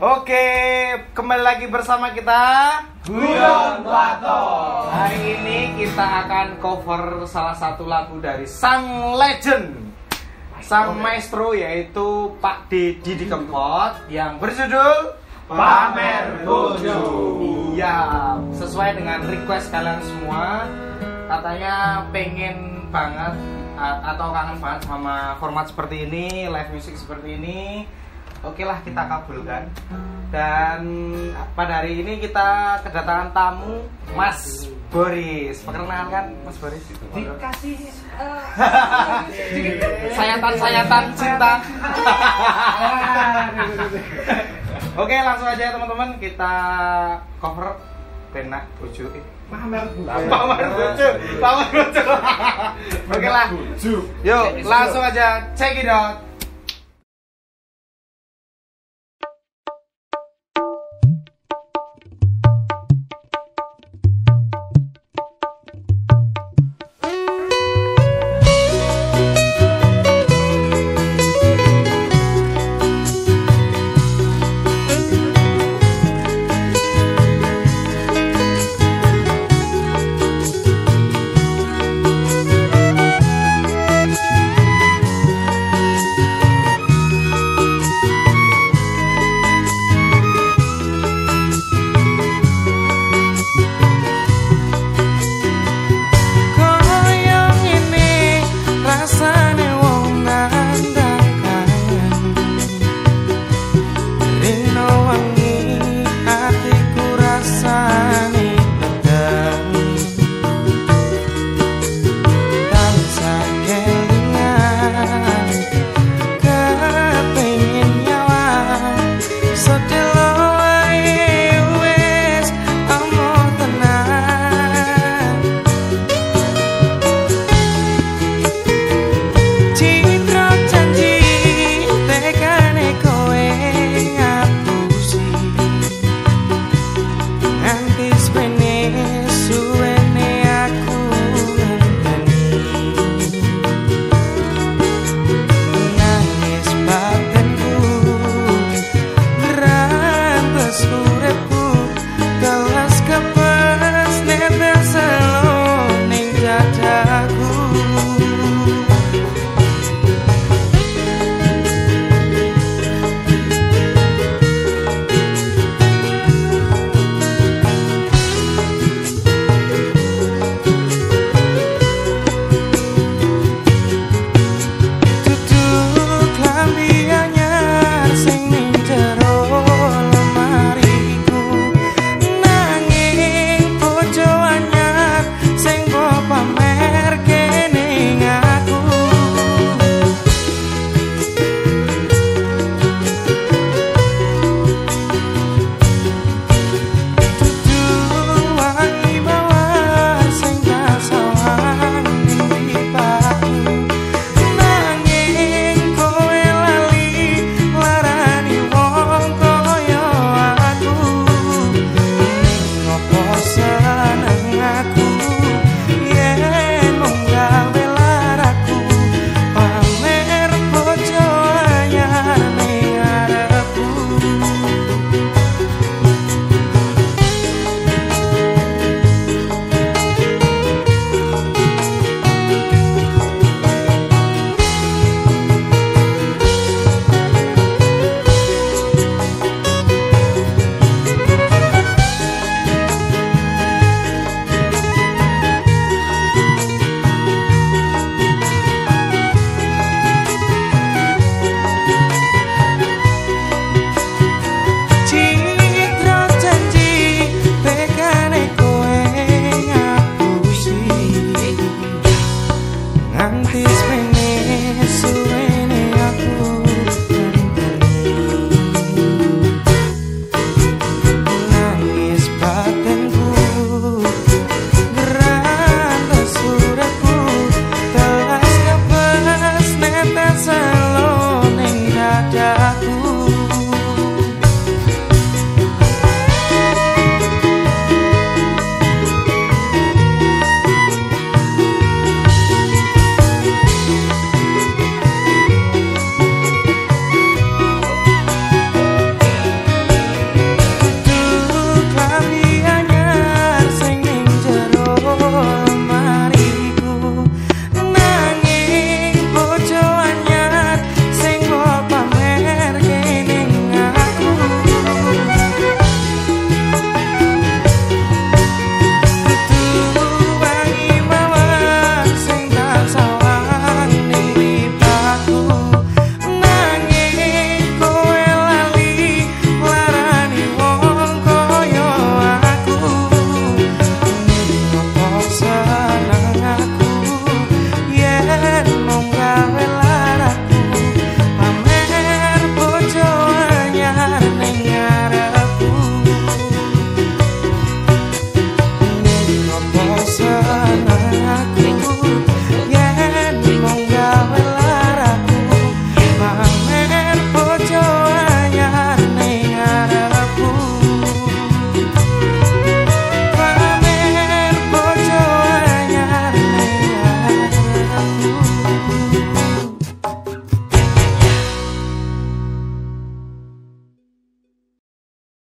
Oke, kembali lagi bersama kita. Guyon Plato. Hari ini kita akan cover salah satu lagu dari sang legend. Sang maestro yaitu Pak Deddy di Kempot Yang berjudul Pamer Bojo. Iya, sesuai dengan request kalian semua Katanya pengen banget atau kangen banget sama format seperti ini, live music seperti ini Oke lah kita kabulkan. Dan pada hari ini kita kedatangan tamu Mas Boris. Perkenalkan Mas Boris? Dikasih Sayatan-sayatan cinta. Oke langsung aja teman-teman. Kita cover Benak Bojo. Eh, pamer Pamer Bojo. Pamer Bojo. Oke lah Yuk langsung aja. Check it out